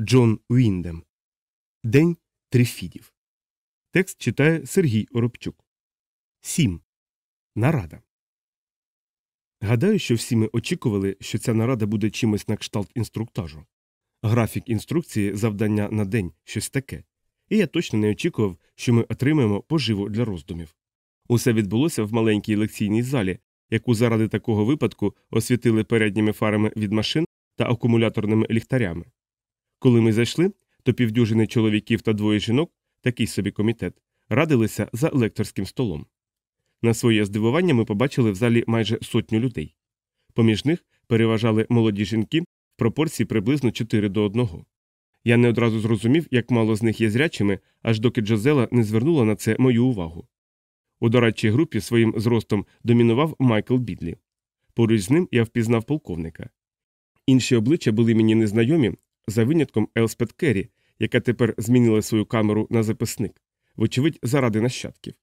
Джон Уіндем. День Трифідів. Текст читає Сергій Оробчук. 7. Нарада. Гадаю, що всі ми очікували, що ця нарада буде чимось на кшталт інструктажу. Графік інструкції, завдання на день щось таке. І я точно не очікував, що ми отримаємо поживу для роздумів. Усе відбулося в маленькій лекційній залі, яку заради такого випадку освітили передніми фарами від машин та акумуляторними ліхтарями. Коли ми зайшли, то півдюжини чоловіків та двоє жінок, такий собі комітет, радилися за лекторським столом. На своє здивування ми побачили в залі майже сотню людей. Поміж них переважали молоді жінки в пропорції приблизно 4 до 1. Я не одразу зрозумів, як мало з них є зрячими, аж доки Джозела не звернула на це мою увагу. У дорадчій групі своїм зростом домінував Майкл Бідлі. Поруч з ним я впізнав полковника. Інші обличчя були мені незнайомі, за винятком Елспет Керрі, яка тепер змінила свою камеру на записник, вочевидь, заради нащадків.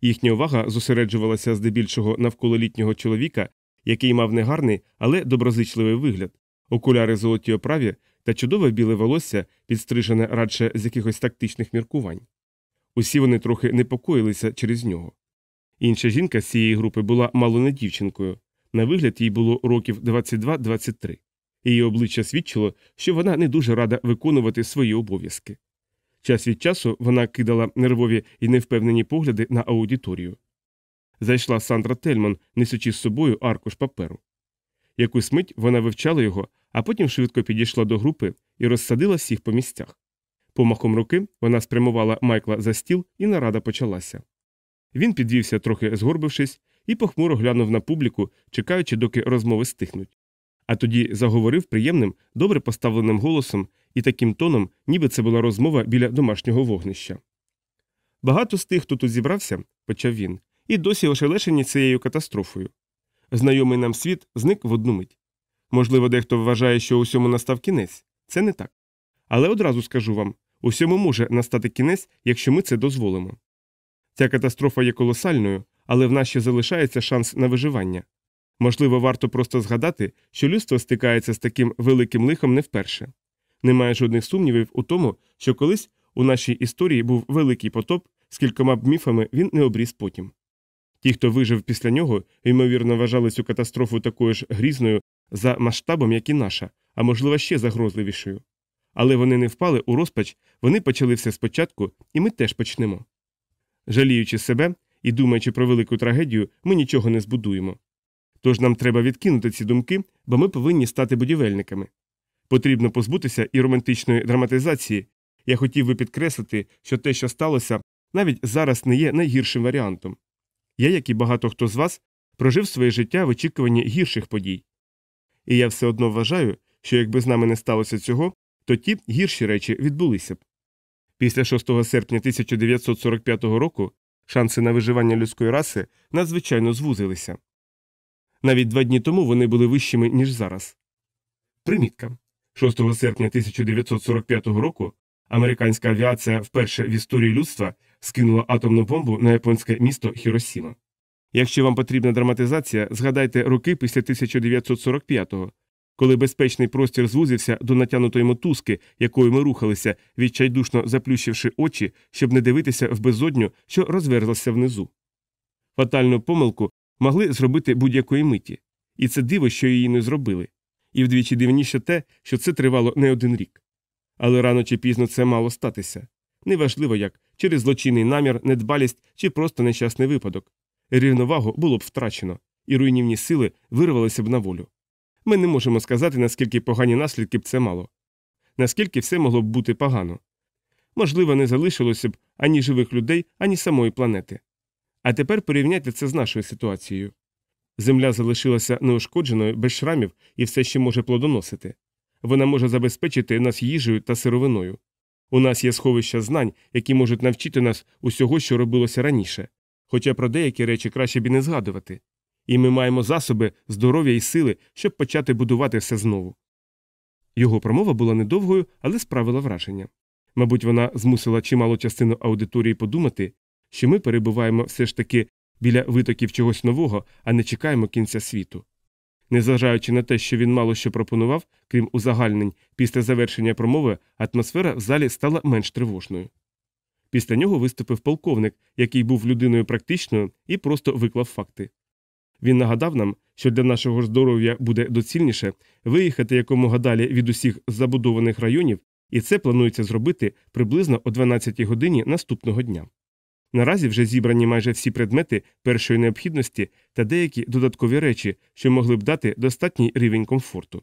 Їхня увага зосереджувалася здебільшого навколо літнього чоловіка, який мав негарний, але доброзичливий вигляд, окуляри золоті оправі та чудове біле волосся, підстрижене радше з якихось тактичних міркувань. Усі вони трохи непокоїлися через нього. Інша жінка з цієї групи була мало не дівчинкою, на вигляд їй було років 22-23. Її обличчя свідчило, що вона не дуже рада виконувати свої обов'язки. Час від часу вона кидала нервові і невпевнені погляди на аудиторію. Зайшла Сандра Тельман, несучи з собою аркуш паперу. Якусь мить вона вивчала його, а потім швидко підійшла до групи і розсадила всіх по місцях. Помахом руки вона спрямувала Майкла за стіл, і нарада почалася. Він підвівся, трохи згорбившись, і похмуро глянув на публіку, чекаючи, доки розмови стихнуть. А тоді заговорив приємним, добре поставленим голосом і таким тоном, ніби це була розмова біля домашнього вогнища. Багато з тих, хто тут зібрався, почав він, і досі ошелешені цією катастрофою. Знайомий нам світ зник в одну мить. Можливо, дехто вважає, що усьому настав кінець. Це не так. Але одразу скажу вам усьому може настати кінець, якщо ми це дозволимо. Ця катастрофа є колосальною, але в нас ще залишається шанс на виживання. Можливо, варто просто згадати, що людство стикається з таким великим лихом не вперше. Немає жодних сумнівів у тому, що колись у нашій історії був великий потоп, з кількома б міфами він не обріз потім. Ті, хто вижив після нього, ймовірно, вважали цю катастрофу такою ж грізною за масштабом, як і наша, а можливо, ще загрозливішою. Але вони не впали у розпач, вони почали все спочатку, і ми теж почнемо. Жаліючи себе і думаючи про велику трагедію, ми нічого не збудуємо. Тож нам треба відкинути ці думки, бо ми повинні стати будівельниками. Потрібно позбутися і романтичної драматизації. Я хотів би підкреслити, що те, що сталося, навіть зараз не є найгіршим варіантом. Я, як і багато хто з вас, прожив своє життя в очікуванні гірших подій. І я все одно вважаю, що якби з нами не сталося цього, то ті гірші речі відбулися б. Після 6 серпня 1945 року шанси на виживання людської раси надзвичайно звузилися. Навіть два дні тому вони були вищими, ніж зараз. Примітка 6 серпня 1945 року американська авіація вперше в історії людства скинула атомну бомбу на японське місто Хіросіма. Якщо вам потрібна драматизація, згадайте роки після 1945-го, коли безпечний простір звузився до натянутої мотузки, якою ми рухалися, відчайдушно заплющивши очі, щоб не дивитися в безодню, що розверзлася внизу. Фатальну помилку могли зробити будь-якої миті, і це диво, що її не зробили, і вдвічі дивніше те, що це тривало не один рік. Але рано чи пізно це мало статися. Неважливо як через злочинний намір, недбалість чи просто нещасний випадок. Рівновагу було б втрачено, і руйнівні сили вирвалися б на волю. Ми не можемо сказати, наскільки погані наслідки б це мало, наскільки все могло б бути погано. Можливо, не залишилося б ані живих людей, ані самої планети. А тепер порівняйте це з нашою ситуацією. Земля залишилася неушкодженою, без шрамів і все ще може плодоносити. Вона може забезпечити нас їжею та сировиною. У нас є сховища знань, які можуть навчити нас усього, що робилося раніше, хоча про деякі речі краще б і не згадувати. І ми маємо засоби, здоров'я і сили, щоб почати будувати все знову. Його промова була недовгою, але справила враження. Мабуть, вона змусила чималу частину аудиторії подумати, що ми перебуваємо все ж таки біля витоків чогось нового, а не чекаємо кінця світу. Незважаючи на те, що він мало що пропонував, крім узагальнень, після завершення промови атмосфера в залі стала менш тривожною. Після нього виступив полковник, який був людиною практичною і просто виклав факти. Він нагадав нам, що для нашого здоров'я буде доцільніше виїхати якомога далі від усіх забудованих районів, і це планується зробити приблизно о 12 годині наступного дня. Наразі вже зібрані майже всі предмети першої необхідності та деякі додаткові речі, що могли б дати достатній рівень комфорту.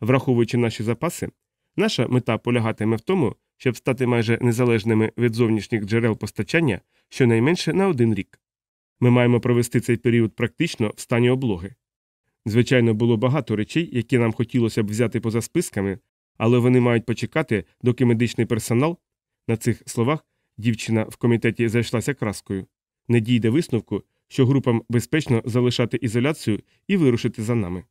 Враховуючи наші запаси, наша мета полягатиме в тому, щоб стати майже незалежними від зовнішніх джерел постачання щонайменше на один рік. Ми маємо провести цей період практично в стані облоги. Звичайно, було багато речей, які нам хотілося б взяти поза списками, але вони мають почекати, доки медичний персонал на цих словах дівчина в комітеті зайшлася краскою, не дійде висновку, що групам безпечно залишати ізоляцію і вирушити за нами.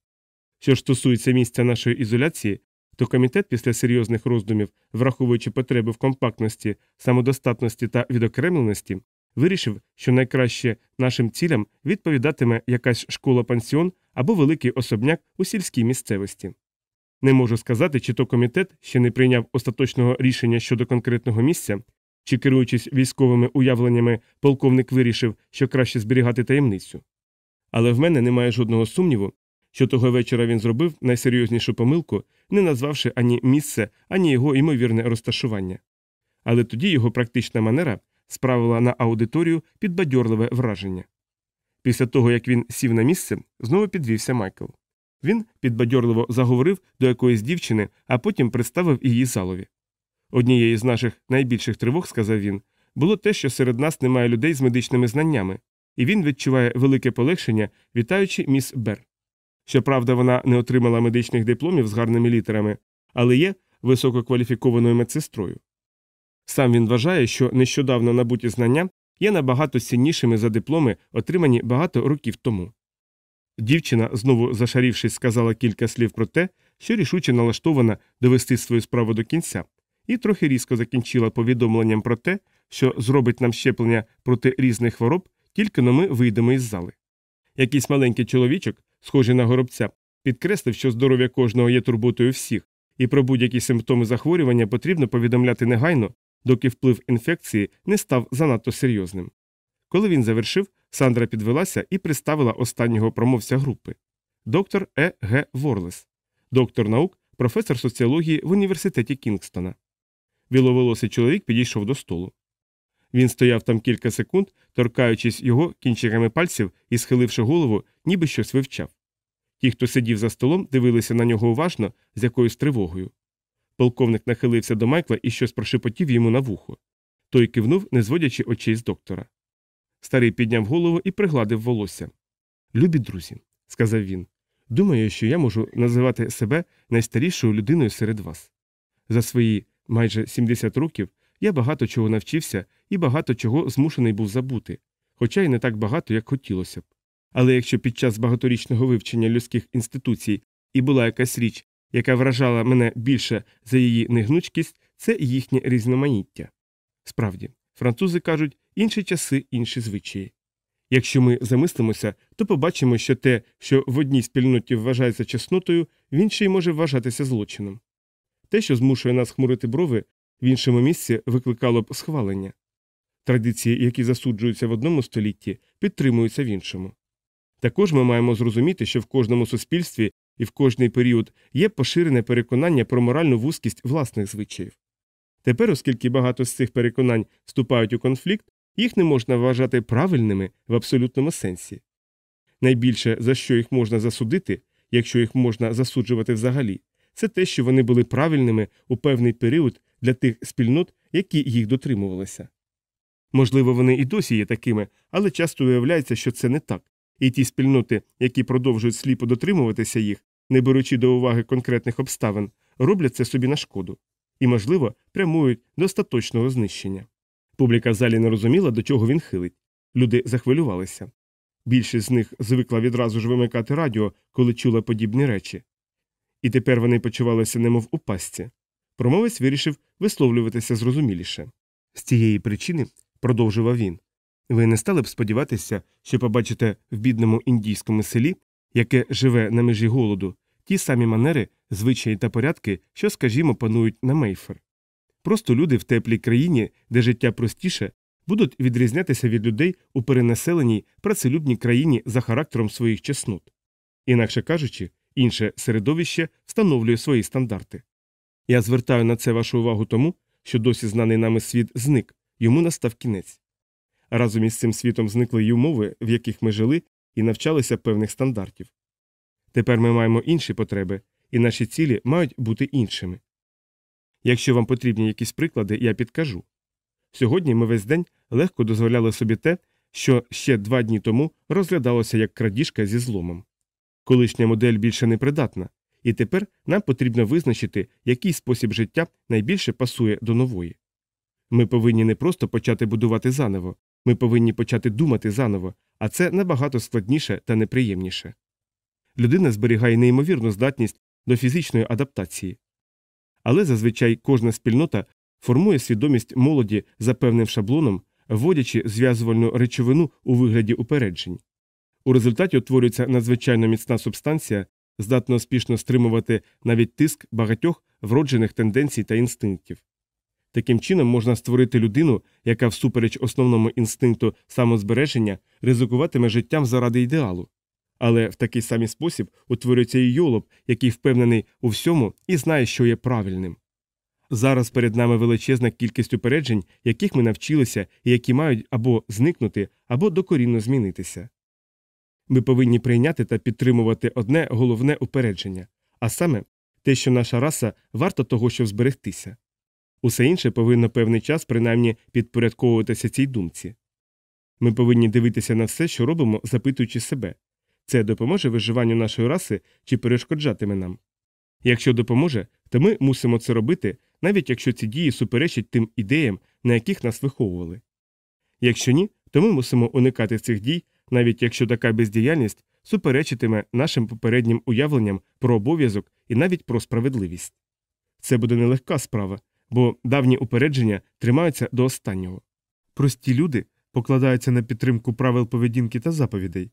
Що ж стосується місця нашої ізоляції, то комітет після серйозних роздумів, враховуючи потреби в компактності, самодостатності та відокремленості, вирішив, що найкраще нашим цілям відповідатиме якась школа пансіон або великий особняк у сільській місцевості. Не можу сказати, чи то комітет ще не прийняв остаточного рішення щодо конкретного місця, чи керуючись військовими уявленнями, полковник вирішив, що краще зберігати таємницю. Але в мене немає жодного сумніву, що того вечора він зробив найсерйознішу помилку, не назвавши ані місце, ані його ймовірне розташування. Але тоді його практична манера справила на аудиторію підбадьорливе враження. Після того, як він сів на місце, знову підвівся Майкл. Він підбадьорливо заговорив до якоїсь дівчини, а потім представив її залові. Однією з наших найбільших тривог, сказав він, було те, що серед нас немає людей з медичними знаннями, і він відчуває велике полегшення, вітаючи міс Бер. Щоправда, вона не отримала медичних дипломів з гарними літерами, але є висококваліфікованою медсестрою. Сам він вважає, що нещодавно набуті знання є набагато ціннішими за дипломи, отримані багато років тому. Дівчина, знову зашарівшись, сказала кілька слів про те, що рішуче налаштована довести свою справу до кінця, і трохи різко закінчила повідомленням про те, що зробить нам щеплення проти різних хвороб, тільки но ми вийдемо із зали. Якийсь маленький чоловічок, схожий на горобця, підкреслив, що здоров'я кожного є турботою всіх, і про будь-які симптоми захворювання потрібно повідомляти негайно, доки вплив інфекції не став занадто серйозним. Коли він завершив, Сандра підвелася і представила останнього промовця групи доктор Е. Г. Ворлес, доктор наук, професор соціології в університеті Кінгстона. Біловолосий чоловік підійшов до столу. Він стояв там кілька секунд, торкаючись його кінчиками пальців і схиливши голову, ніби щось вивчав. Ті, хто сидів за столом, дивилися на нього уважно з якоюсь тривогою. Полковник нахилився до Майкла і щось прошепотів йому на вухо. Той кивнув, не зводячи очей з доктора. Старий підняв голову і пригладив волосся. Любі друзі, сказав він, думаю, що я можу називати себе найстарішою людиною серед вас. За свої майже 70 років я багато чого навчився і багато чого змушений був забути, хоча й не так багато, як хотілося б. Але якщо під час багаторічного вивчення людських інституцій і була якась річ, яка вражала мене більше за її негнучкість, це їхнє різноманіття. Справді, французи кажуть інші часи, інші звичаї. Якщо ми замислимося, то побачимо, що те, що в одній спільноті вважається чеснотою, в іншій може вважатися злочином. Те, що змушує нас хмурити брови, в іншому місці викликало б схвалення. Традиції, які засуджуються в одному столітті, підтримуються в іншому. Також ми маємо зрозуміти, що в кожному суспільстві і в кожний період є поширене переконання про моральну вузькість власних звичаїв. Тепер, оскільки багато з цих переконань вступають у конфлікт, їх не можна вважати правильними в абсолютному сенсі. Найбільше, за що їх можна засудити, якщо їх можна засуджувати взагалі, це те, що вони були правильними у певний період для тих спільнот, які їх дотримувалися. Можливо, вони і досі є такими, але часто виявляється, що це не так, і ті спільноти, які продовжують сліпо дотримуватися їх, не беручи до уваги конкретних обставин, роблять це собі на шкоду і, можливо, прямують до остаточного знищення. Публіка в залі не розуміла, до чого він хилить. Люди захвилювалися. Більшість з них звикла відразу ж вимикати радіо, коли чула подібні речі. І тепер вони почувалися немов у пастці. Промовець вирішив висловлюватися зрозуміліше. З цієї причини, продовжував він, ви не стали б сподіватися, що побачите в бідному індійському селі яке живе на межі голоду, ті самі манери, звичаї та порядки, що, скажімо, панують на Мейфер. Просто люди в теплій країні, де життя простіше, будуть відрізнятися від людей у перенаселеній працелюбній країні за характером своїх чеснот. Інакше кажучи, інше середовище встановлює свої стандарти. Я звертаю на це вашу увагу тому, що досі знаний нами світ зник, йому настав кінець. Разом із цим світом зникли й умови, в яких ми жили і навчалися певних стандартів. Тепер ми маємо інші потреби, і наші цілі мають бути іншими. Якщо вам потрібні якісь приклади, я підкажу. Сьогодні ми весь день легко дозволяли собі те, що ще два дні тому розглядалося як крадіжка зі зломом. Колишня модель більше не придатна, і тепер нам потрібно визначити, який спосіб життя найбільше пасує до нової. Ми повинні не просто почати будувати заново, ми повинні почати думати заново, а це набагато складніше та неприємніше. Людина зберігає неймовірну здатність до фізичної адаптації. Але зазвичай кожна спільнота формує свідомість молоді за певним шаблоном, вводячи зв'язувальну речовину у вигляді упереджень. У результаті утворюється надзвичайно міцна субстанція, здатна успішно стримувати навіть тиск багатьох вроджених тенденцій та інстинктів. Таким чином можна створити людину, яка всупереч основному інстинкту самозбереження ризикуватиме життям заради ідеалу. Але в такий самий спосіб утворюється і йолоб, який впевнений у всьому і знає, що є правильним. Зараз перед нами величезна кількість упереджень, яких ми навчилися і які мають або зникнути, або докорінно змінитися. Ми повинні прийняти та підтримувати одне головне упередження, а саме те, що наша раса варта того, щоб зберегтися. Усе інше повинно певний час принаймні підпорядковуватися цій думці. Ми повинні дивитися на все, що робимо, запитуючи себе це допоможе виживанню нашої раси чи перешкоджатиме нам. Якщо допоможе, то ми мусимо це робити, навіть якщо ці дії суперечать тим ідеям, на яких нас виховували. Якщо ні, то ми мусимо уникати цих дій, навіть якщо така бездіяльність суперечитиме нашим попереднім уявленням про обов'язок і навіть про справедливість. Це буде нелегка справа, бо давні упередження тримаються до останнього. Прості люди покладаються на підтримку правил поведінки та заповідей,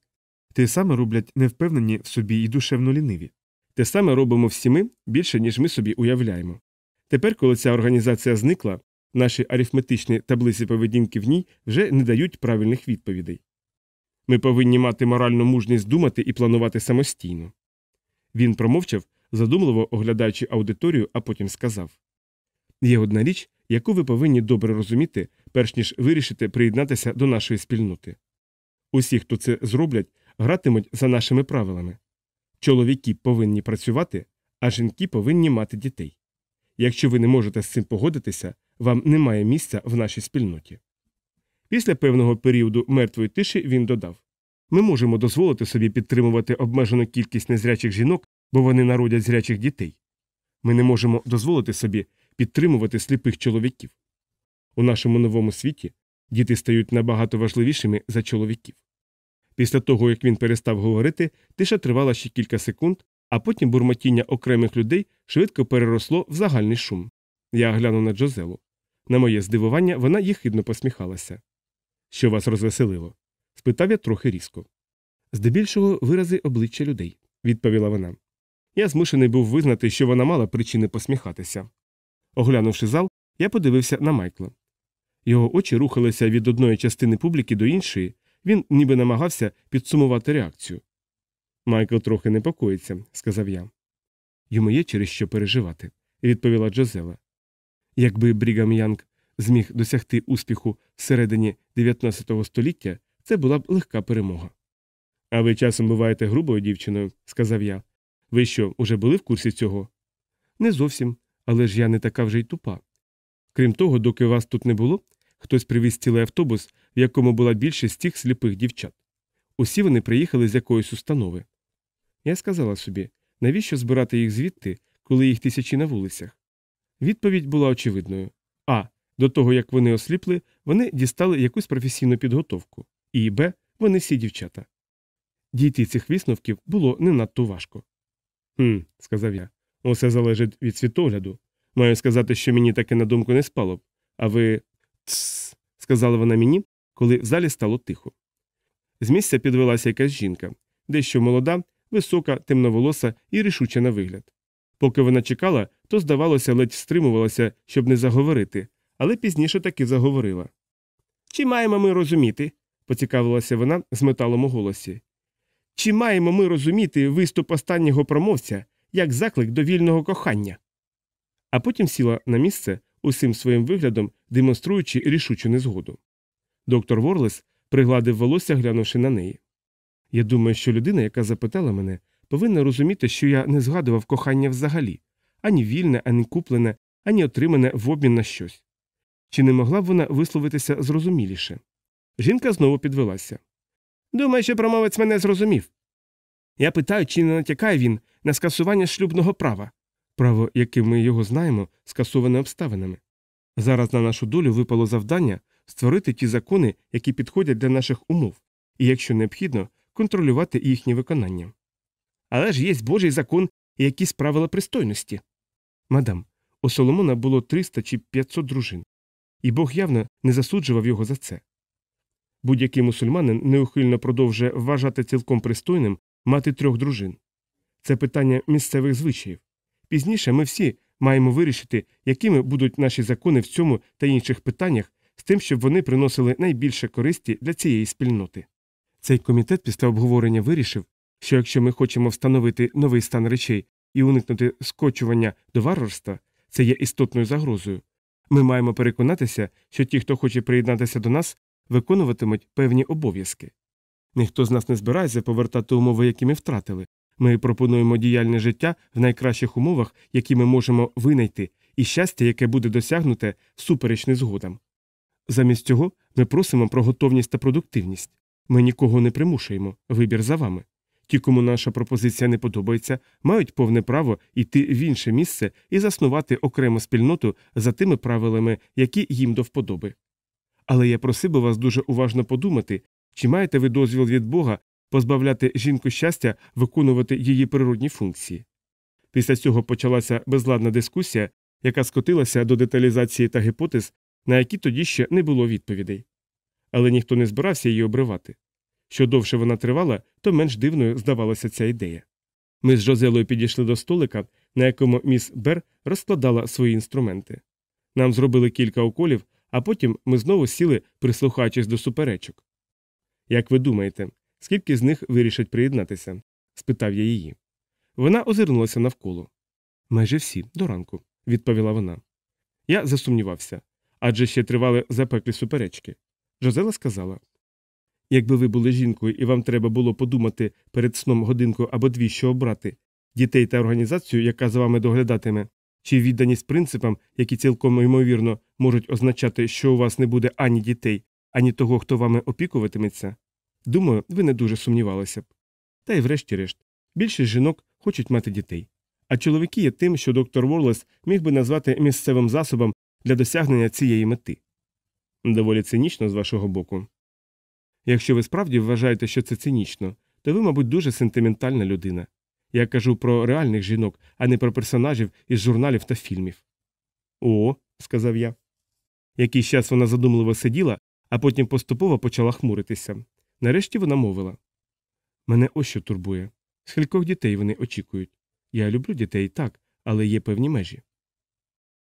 те саме роблять невпевнені в собі і душевно ліниві. Те саме робимо всі ми більше, ніж ми собі уявляємо. Тепер, коли ця організація зникла, наші арифметичні таблиці поведінки в ній вже не дають правильних відповідей. Ми повинні мати моральну мужність думати і планувати самостійно. Він промовчав, задумливо оглядаючи аудиторію, а потім сказав Є одна річ, яку ви повинні добре розуміти, перш ніж вирішите приєднатися до нашої спільноти. Усі, хто це зроблять, гратимуть за нашими правилами. Чоловіки повинні працювати, а жінки повинні мати дітей. Якщо ви не можете з цим погодитися, вам немає місця в нашій спільноті. Після певного періоду мертвої тиші він додав ми можемо дозволити собі підтримувати обмежену кількість незрячих жінок, бо вони народять зрячих дітей. Ми не можемо дозволити собі підтримувати сліпих чоловіків. У нашому новому світі діти стають набагато важливішими за чоловіків. Після того, як він перестав говорити, тиша тривала ще кілька секунд, а потім бурмотіння окремих людей швидко переросло в загальний шум. Я глянув на Джозелу. На моє здивування, вона їхидно посміхалася. Що вас розвеселило? спитав я трохи різко. Здебільшого вирази обличчя людей, відповіла вона. Я змушений був визнати, що вона мала причини посміхатися. Оглянувши зал, я подивився на Майкла. Його очі рухалися від одної частини публіки до іншої, він ніби намагався підсумувати реакцію. Майкл трохи непокоїться, сказав я. Йому є через що переживати, відповіла Джозела. Якби Брігам Янг зміг досягти успіху всередині 19 століття, це була б легка перемога. А ви часом буваєте грубою дівчиною, сказав я. Ви що, уже були в курсі цього? Не зовсім, але ж я не така вже й тупа. Крім того, доки вас тут не було, хтось привіз цілий автобус, в якому була більшість тих сліпих дівчат. Усі вони приїхали з якоїсь установи. Я сказала собі, навіщо збирати їх звідти, коли їх тисячі на вулицях? Відповідь була очевидною а. До того, як вони осліпли, вони дістали якусь професійну підготовку, і Б. Вони всі дівчата. Дійти цих висновків було не надто важко. «Хм», – сказав я, усе залежить від світогляду. Маю сказати, що мені таке на думку не спало б. А ви. Тсс, сказала вона мені, коли в залі стало тихо. З місця підвелася якась жінка, дещо молода, висока, темноволоса і рішуча на вигляд. Поки вона чекала, то, здавалося, ледь стримувалася, щоб не заговорити, але пізніше таки заговорила. Чи маємо ми розуміти? поцікавилася вона з металом у голосі. Чи маємо ми розуміти виступ останнього промовця як заклик до вільного кохання? А потім сіла на місце, усім своїм виглядом демонструючи рішучу незгоду. Доктор Ворлес пригладив волосся, глянувши на неї. Я думаю, що людина, яка запитала мене, повинна розуміти, що я не згадував кохання взагалі ані вільне, ані куплене, ані отримане в обмін на щось. Чи не могла б вона висловитися зрозуміліше? Жінка знову підвелася. Думаю, що промовець мене зрозумів. Я питаю, чи не натякає він на скасування шлюбного права, право, яким ми його знаємо, скасоване обставинами. Зараз на нашу долю випало завдання створити ті закони, які підходять для наших умов, і, якщо необхідно, контролювати їхнє виконання. Але ж є Божий закон і якісь правила пристойності. Мадам, у Соломона було 300 чи 500 дружин, і Бог явно не засуджував його за це. Будь-який мусульманин неухильно продовжує вважати цілком пристойним мати трьох дружин. Це питання місцевих звичаїв. Пізніше ми всі маємо вирішити, якими будуть наші закони в цьому та інших питаннях, з тим, щоб вони приносили найбільше користі для цієї спільноти. Цей комітет після обговорення вирішив, що якщо ми хочемо встановити новий стан речей і уникнути скочування до варварства, це є істотною загрозою. Ми маємо переконатися, що ті, хто хоче приєднатися до нас, виконуватимуть певні обов'язки. Ніхто з нас не збирається повертати умови, які ми втратили. Ми пропонуємо діяльне життя в найкращих умовах, які ми можемо винайти, і щастя, яке буде досягнуте всупереч незгодам. Замість цього ми просимо про готовність та продуктивність. Ми нікого не примушуємо, вибір за вами. Ті, кому наша пропозиція не подобається, мають повне право йти в інше місце і заснувати окрему спільноту за тими правилами, які їм до вподоби. Але я просив би вас дуже уважно подумати, чи маєте ви дозвіл від Бога позбавляти жінку щастя виконувати її природні функції. Після цього почалася безладна дискусія, яка скотилася до деталізації та гіпотез, на які тоді ще не було відповідей. Але ніхто не збирався її обривати. Що довше вона тривала, то менш дивною здавалася ця ідея. Ми з Жозелою підійшли до столика, на якому міс Бер розкладала свої інструменти. Нам зробили кілька уколів, а потім ми знову сіли, прислухаючись до суперечок. Як ви думаєте, скільки з них вирішать приєднатися? спитав я її. Вона озирнулася навколо. Майже всі, до ранку, відповіла вона. Я засумнівався адже ще тривали запеклі суперечки. Жозела сказала Якби ви були жінкою і вам треба було подумати перед сном годинку або дві, що обрати дітей та організацію, яка за вами доглядатиме, чи відданість принципам, які цілком ймовірно можуть означати, що у вас не буде ані дітей, ані того, хто вами опікуватиметься, думаю, ви не дуже сумнівалися б. Та й врешті-решт, більшість жінок хочуть мати дітей. А чоловіки є тим, що доктор Ворлес міг би назвати місцевим засобом для досягнення цієї мети. Доволі цинічно з вашого боку. Якщо ви справді вважаєте, що це цинічно, то ви, мабуть, дуже сентиментальна людина. Я кажу про реальних жінок, а не про персонажів із журналів та фільмів. О, сказав я. Якийсь час вона задумливо сиділа, а потім поступово почала хмуритися. Нарешті вона мовила Мене ось що турбує. Скількох дітей вони очікують. Я люблю дітей так, але є певні межі.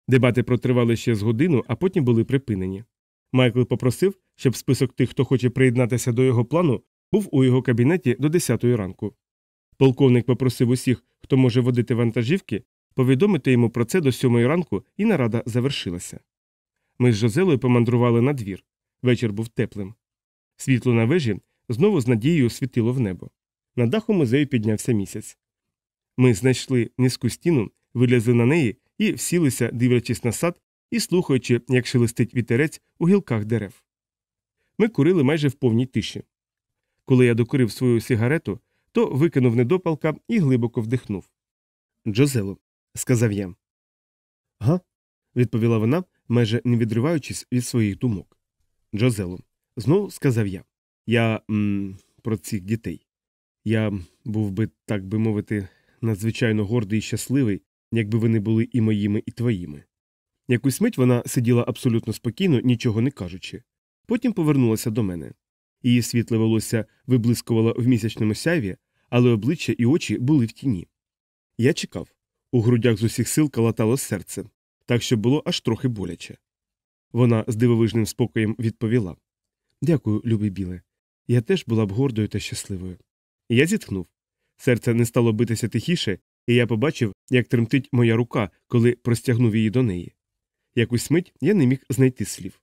Дебати протривали ще з годину, а потім були припинені. Майкл попросив, щоб список тих, хто хоче приєднатися до його плану, був у його кабінеті до 10 ранку. Полковник попросив усіх, хто може водити вантажівки, повідомити йому про це до 7 ранку, і нарада завершилася. Ми з Жозелою помандрували на двір. Вечір був теплим. Світло на вежі знову з надією світило в небо. На даху музею піднявся місяць. Ми знайшли низьку стіну, вилізли на неї і всілися, дивлячись на сад і слухаючи, як шелестить вітерець у гілках дерев. Ми курили майже в повній тиші. Коли я докурив свою сигарету, то викинув недопалка і глибоко вдихнув. Джозело, сказав я. Га? відповіла вона, майже не відриваючись від своїх думок. Джозело, знову сказав я. Я м, про цих дітей. Я був би, так би мовити, надзвичайно гордий і щасливий, якби вони були і моїми, і твоїми. Якусь мить вона сиділа абсолютно спокійно, нічого не кажучи. Потім повернулася до мене. Її світле волосся виблискувало в місячному сяйві, але обличчя і очі були в тіні. Я чекав. У грудях з усіх сил калатало серце, так що було аж трохи боляче. Вона з дивовижним спокоєм відповіла Дякую, любий біле. Я теж була б гордою та щасливою. Я зітхнув. Серце не стало битися тихіше, і я побачив, як тремтить моя рука, коли простягнув її до неї. Якусь мить я не міг знайти слів.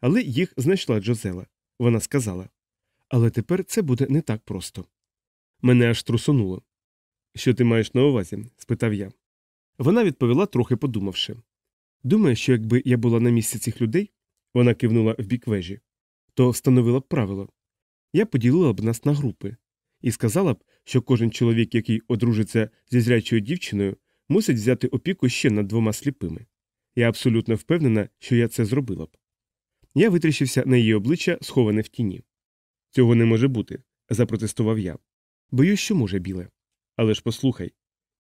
Але їх знайшла Джозела. Вона сказала Але тепер це буде не так просто. Мене аж трусонуло. Що ти маєш на увазі? спитав я. Вона відповіла, трохи подумавши. Думаю, що якби я була на місці цих людей, вона кивнула в бік вежі, то встановила б правило. Я поділила б нас на групи і сказала б, що кожен чоловік, який одружиться зі зрячою дівчиною, мусить взяти опіку ще над двома сліпими. Я абсолютно впевнена, що я це зробила б. Я витріщився на її обличчя, сховане в тіні. Цього не може бути, запротестував я. Боюсь, що може, біле. Але ж послухай.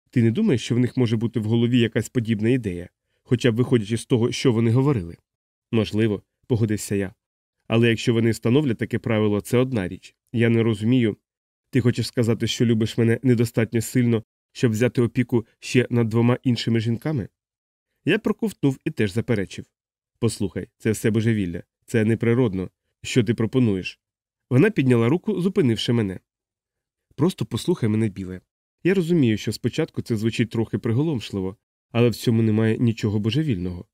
Ти не думаєш, що в них може бути в голові якась подібна ідея, хоча б виходячи з того, що вони говорили? Можливо, погодився я. Але якщо вони встановлять таке правило, це одна річ. Я не розумію. Ти хочеш сказати, що любиш мене недостатньо сильно, щоб взяти опіку ще над двома іншими жінками? Я проковтнув і теж заперечив. Послухай, це все божевілля, це неприродно. Що ти пропонуєш? Вона підняла руку, зупинивши мене. Просто послухай мене, біле. Я розумію, що спочатку це звучить трохи приголомшливо, але в цьому немає нічого божевільного.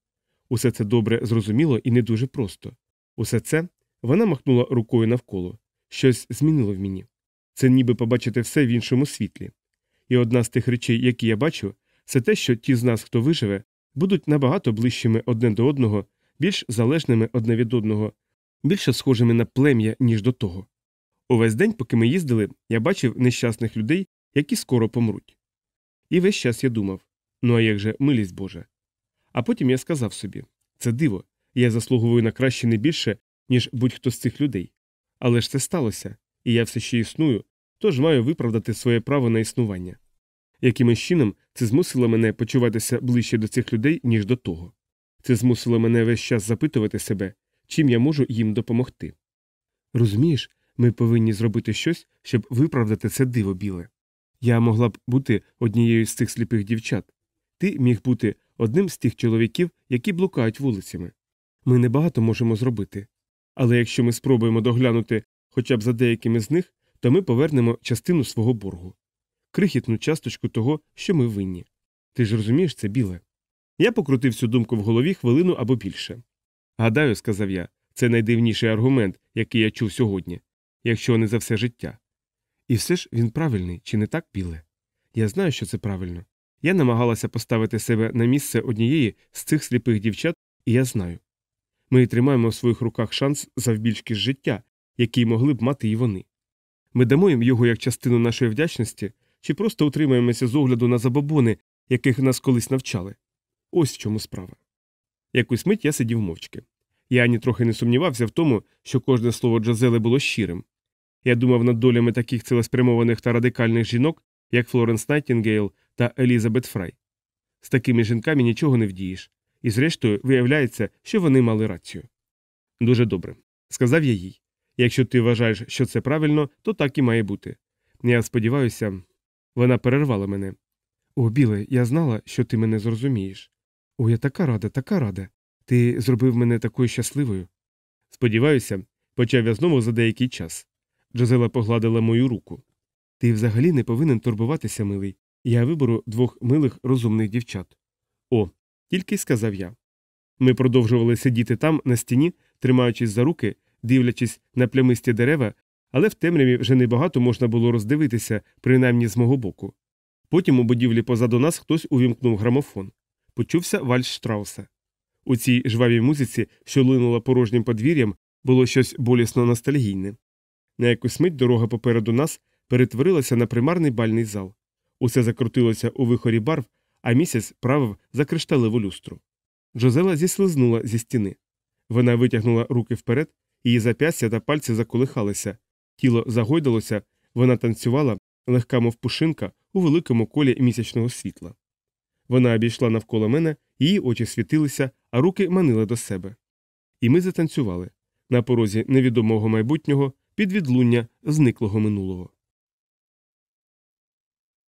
Усе це добре зрозуміло і не дуже просто. Усе це вона махнула рукою навколо, щось змінило в мені. Це ніби побачити все в іншому світлі. І одна з тих речей, які я бачу, це те, що ті з нас, хто виживе, будуть набагато ближчими одне до одного, більш залежними одне від одного, більше схожими на плем'я, ніж до того. Увесь день, поки ми їздили, я бачив нещасних людей, які скоро помруть. І весь час я думав ну а як же милість Божа. А потім я сказав собі це диво, я заслуговую на краще не більше, ніж будь-хто з цих людей. Але ж це сталося, і я все ще існую, тож маю виправдати своє право на існування. Якимось чином це змусило мене почуватися ближче до цих людей, ніж до того. Це змусило мене весь час запитувати себе, чим я можу їм допомогти. Розумієш, ми повинні зробити щось, щоб виправдати це диво біле. Я могла б бути однією з цих сліпих дівчат. Ти міг бути одним з тих чоловіків, які блукають вулицями. Ми небагато можемо зробити. Але якщо ми спробуємо доглянути хоча б за деякими з них, то ми повернемо частину свого боргу, крихітну часточку того, що ми винні. Ти ж розумієш це біле? Я покрутив цю думку в голові хвилину або більше. Гадаю, сказав я, це найдивніший аргумент, який я чув сьогодні, якщо не за все життя. І все ж він правильний, чи не так, біле? Я знаю, що це правильно. Я намагалася поставити себе на місце однієї з цих сліпих дівчат, і я знаю. Ми тримаємо в своїх руках шанс завбільшки з життя, який могли б мати і вони. Ми дамо їм його як частину нашої вдячності, чи просто утримаємося з огляду на забобони, яких нас колись навчали. Ось в чому справа. Якусь мить я сидів мовчки. Я ані трохи не сумнівався в тому, що кожне слово Джозелли було щирим. Я думав над долями таких цілеспрямованих та радикальних жінок, як Флоренс Найтінгейл та Елізабет Фрай. З такими жінками нічого не вдієш, і зрештою виявляється, що вони мали рацію. Дуже добре, сказав я їй. Якщо ти вважаєш, що це правильно, то так і має бути. Я сподіваюся, вона перервала мене. О, Білле, я знала, що ти мене зрозумієш. О, я така рада, така рада. Ти зробив мене такою щасливою. Сподіваюся, почав я знову за деякий час. Джозела погладила мою руку. Ти взагалі не повинен турбуватися, милий. Я виберу двох милих розумних дівчат. О, тільки сказав я. Ми продовжували сидіти там, на стіні, тримаючись за руки, дивлячись на плямисті дерева, але в темряві вже небагато можна було роздивитися, принаймні з мого боку. Потім у будівлі позаду нас хтось увімкнув грамофон. Почувся вальс Штрауса. У цій жвавій музиці, що линула порожнім подвір'ям, було щось болісно ностальгійне. На якусь мить дорога попереду нас перетворилася на примарний бальний зал. Усе закрутилося у вихорі барв, а місяць правив за кришталеву люстру. Джозела зіслизнула зі стіни. Вона витягнула руки вперед, її зап'ястя та пальці заколихалися, тіло загойдалося, вона танцювала, легка, мов пушинка, у великому колі місячного світла. Вона обійшла навколо мене, її очі світилися, а руки манили до себе. І ми затанцювали на порозі невідомого майбутнього під відлуння зниклого минулого.